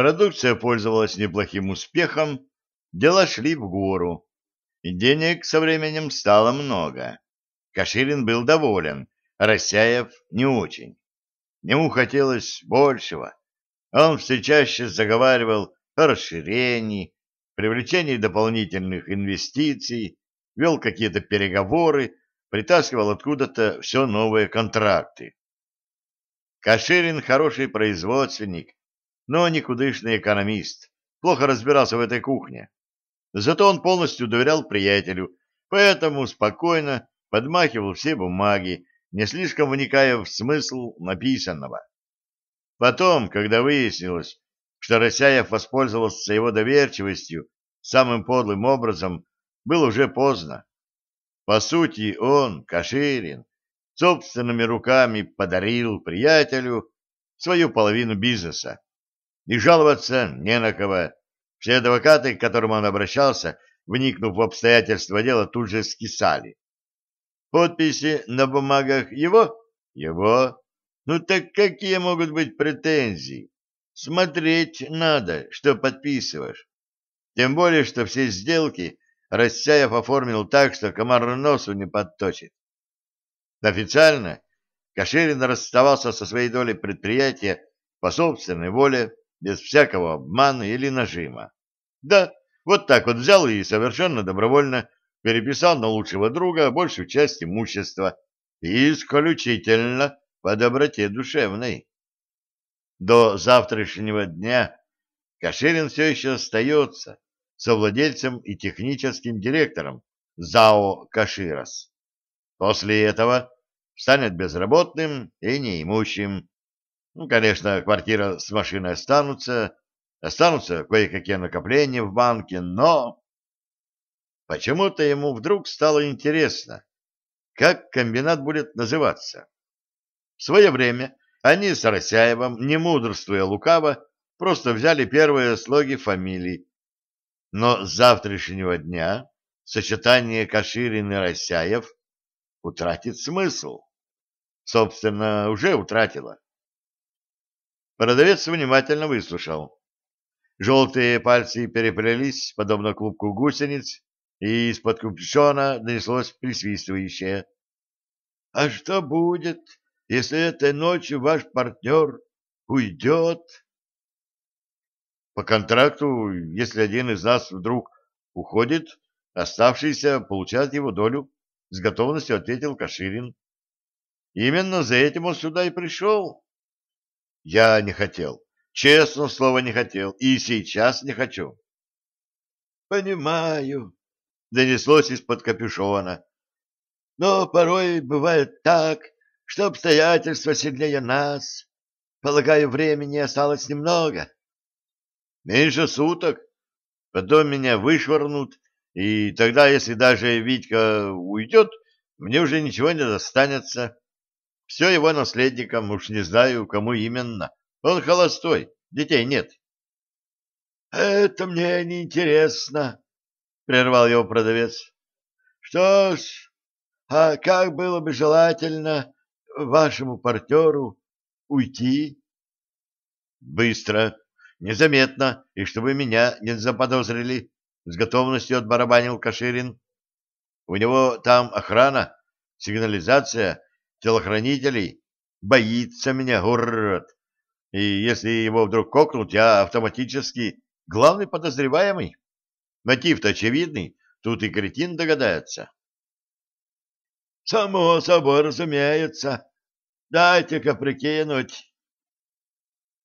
Продукция пользовалась неплохим успехом, дела шли в гору, денег со временем стало много. Каширин был доволен, Росяев не очень. Ему хотелось большего. Он все чаще заговаривал о расширении, привлечении дополнительных инвестиций, вел какие-то переговоры, притаскивал откуда-то все новые контракты. Каширин хороший производственник, но никудышный экономист, плохо разбирался в этой кухне. Зато он полностью доверял приятелю, поэтому спокойно подмахивал все бумаги, не слишком вникая в смысл написанного. Потом, когда выяснилось, что Росяев воспользовался его доверчивостью самым подлым образом, было уже поздно. По сути, он, Каширин, собственными руками подарил приятелю свою половину бизнеса. И жаловаться не на кого. Все адвокаты, к которым он обращался, вникнув в обстоятельства дела, тут же скисали. Подписи на бумагах его? Его. Ну так какие могут быть претензии? Смотреть надо, что подписываешь. Тем более, что все сделки Рассяев оформил так, что комар носу не подточит. Официально Каширин расставался со своей долей предприятия по собственной воле, без всякого обмана или нажима. Да, вот так вот взял и совершенно добровольно переписал на лучшего друга большую часть имущества, исключительно по доброте душевной. До завтрашнего дня Каширин все еще остается совладельцем и техническим директором ЗАО «Каширос». После этого станет безработным и неимущим. Ну, конечно, квартира с машиной останутся, останутся кое-какие накопления в банке, но... Почему-то ему вдруг стало интересно, как комбинат будет называться. В свое время они с Росяевым, не мудрствуя лукаво, просто взяли первые слоги фамилий. Но с завтрашнего дня сочетание Каширин и Росяев утратит смысл. Собственно, уже утратила. Продавец внимательно выслушал. Желтые пальцы переплелись, подобно клубку гусениц, и из-под капюшона донеслось присвистывающее. — А что будет, если этой ночью ваш партнер уйдет? По контракту, если один из нас вдруг уходит, оставшийся получает его долю, с готовностью ответил Каширин. Именно за этим он сюда и пришел. Я не хотел. Честно слово, не хотел. И сейчас не хочу. Понимаю, донеслось из-под капюшона. Но порой бывает так, что обстоятельства сильнее нас. Полагаю, времени осталось немного. Меньше суток. Потом меня вышвырнут, и тогда, если даже Витька уйдет, мне уже ничего не достанется. Все его наследникам, уж не знаю, кому именно. Он холостой, детей нет. — Это мне не интересно, прервал его продавец. — Что ж, а как было бы желательно вашему партнеру уйти? Быстро, незаметно, и чтобы меня не заподозрили, с готовностью отбарабанил Каширин. У него там охрана, сигнализация, телохранителей. Боится меня, урод. И если его вдруг кокнут, я автоматически главный подозреваемый. Мотив-то очевидный, тут и кретин догадается. Само собой разумеется. Дайте-ка прикинуть.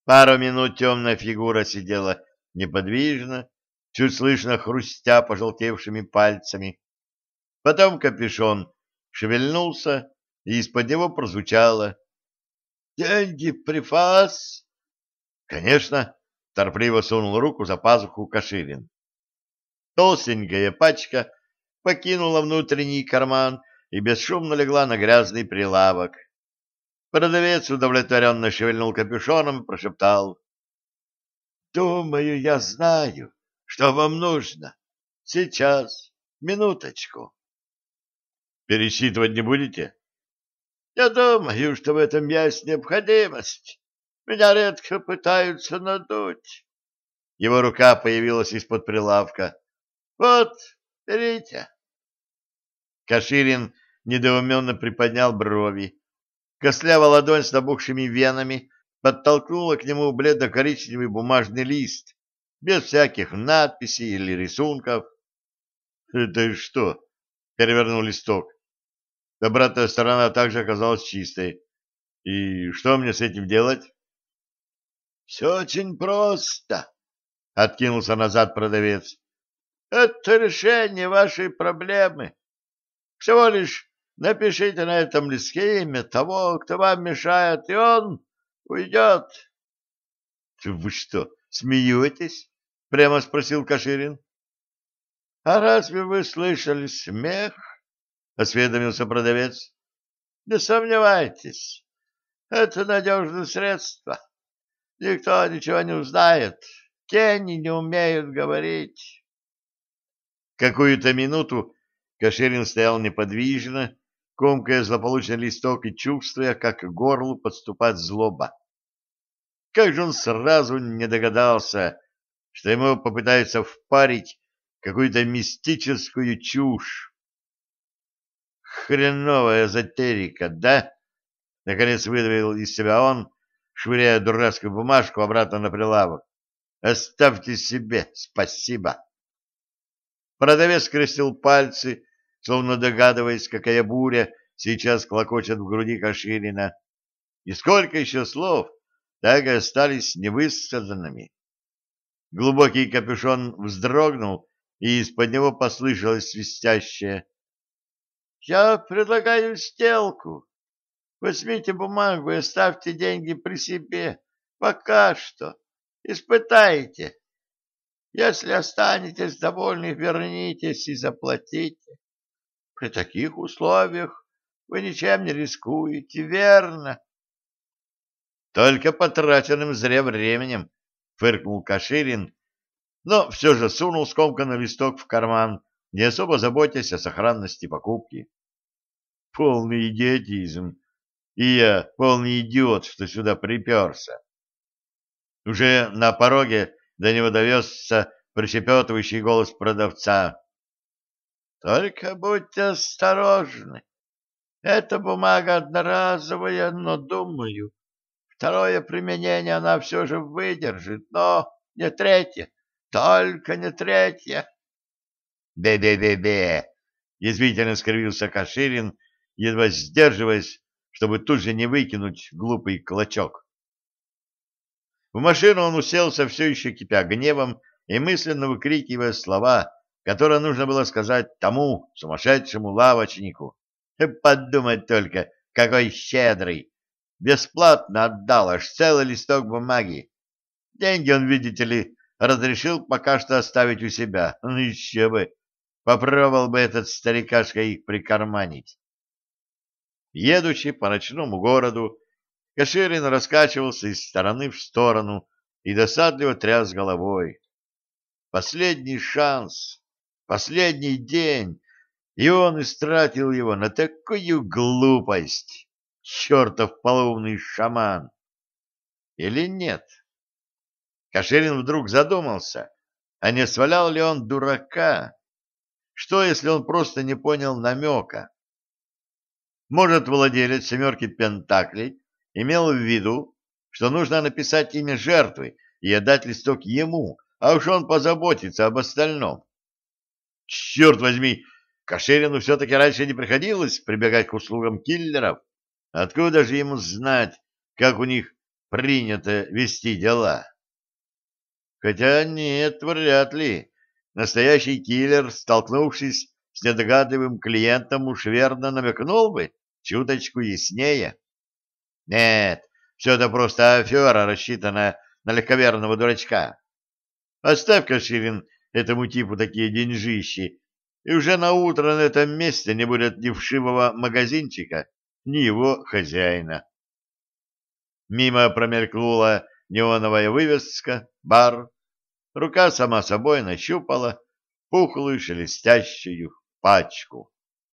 Пару минут темная фигура сидела неподвижно, чуть слышно хрустя пожелтевшими пальцами. Потом капюшон шевельнулся, и из-под него прозвучало. «Деньги прифас?» «Конечно», — торпливо сунул руку за пазуху Каширин. Толстенькая пачка покинула внутренний карман и бесшумно легла на грязный прилавок. Продавец удовлетворенно шевельнул капюшоном и прошептал. — Думаю, я знаю, что вам нужно. Сейчас, минуточку. — Пересчитывать не будете? — Я думаю, что в этом есть необходимость. Меня редко пытаются надуть. Его рука появилась из-под прилавка. «Вот, берите». Каширин недоуменно приподнял брови. Кослява ладонь с набухшими венами подтолкнула к нему бледно-коричневый бумажный лист, без всяких надписей или рисунков. — Это что? — перевернул листок. Обратная сторона также оказалась чистой. — И что мне с этим делать? — Все очень просто, — откинулся назад продавец. — Это решение вашей проблемы. Всего лишь напишите на этом листке имя того, кто вам мешает, и он уйдет. — Вы что, смеетесь? — прямо спросил Каширин. — А разве вы слышали смех? — осведомился продавец. — Не сомневайтесь, это надежное средство. Никто ничего не узнает. Тени не умеют говорить. Какую-то минуту Каширин стоял неподвижно, комкая злополучный листок и чувствуя, как к горлу подступает злоба. Как же он сразу не догадался, что ему попытаются впарить какую-то мистическую чушь. Хреновая эзотерика, да? Наконец выдавил из себя он, швыряя дурацкую бумажку обратно на прилавок. Оставьте себе, спасибо. Продавец крестил пальцы, словно догадываясь, какая буря сейчас клокочет в груди Каширина. И сколько еще слов так и остались невысказанными. Глубокий капюшон вздрогнул, и из-под него послышалось свистящее. — Я предлагаю сделку. Возьмите бумагу и оставьте деньги при себе. Пока что. Испытайте. Если останетесь довольны, вернитесь и заплатите. При таких условиях вы ничем не рискуете, верно? Только потраченным зря временем, фыркнул Каширин, но все же сунул скомканный листок в карман, не особо заботясь о сохранности покупки. Полный идиотизм. И я полный идиот, что сюда приперся. Уже на пороге до него довезся прощепетывающий голос продавца. «Только будьте осторожны. Эта бумага одноразовая, но, думаю, Второе применение она все же выдержит, но не третье, только не третье. «Бе-бе-бе-бе!» — язвительно скривился Каширин, едва сдерживаясь, чтобы тут же не выкинуть глупый клочок. В машину он уселся, все еще кипя гневом и мысленно выкрикивая слова, которые нужно было сказать тому сумасшедшему лавочнику. Подумать только, какой щедрый! Бесплатно отдал аж целый листок бумаги. Деньги он, видите ли, разрешил пока что оставить у себя. Ну еще бы! Попробовал бы этот старикашка их прикарманить. Едучи по ночному городу, Каширин раскачивался из стороны в сторону и досадливо тряс головой. Последний шанс, последний день, и он истратил его на такую глупость чертов половный шаман! Или нет? Каширин вдруг задумался, а не свалял ли он дурака? Что, если он просто не понял намека? Может, владелец «семерки Пентаклей» имел в виду, что нужно написать имя жертвы и отдать листок ему, а уж он позаботится об остальном. Черт возьми, Каширину все-таки раньше не приходилось прибегать к услугам киллеров. Откуда же ему знать, как у них принято вести дела? Хотя нет, вряд ли. Настоящий киллер, столкнувшись с недогадливым клиентом, уж верно намекнул бы чуточку яснее. Нет, все это просто афера, рассчитанная на легковерного дурачка. Оставь, Каширин, этому типу такие деньжищи, и уже на утро на этом месте не будет ни вшивого магазинчика, ни его хозяина. Мимо промелькнула неоновая вывеска, бар. Рука сама собой нащупала пухлую шелестящую simpático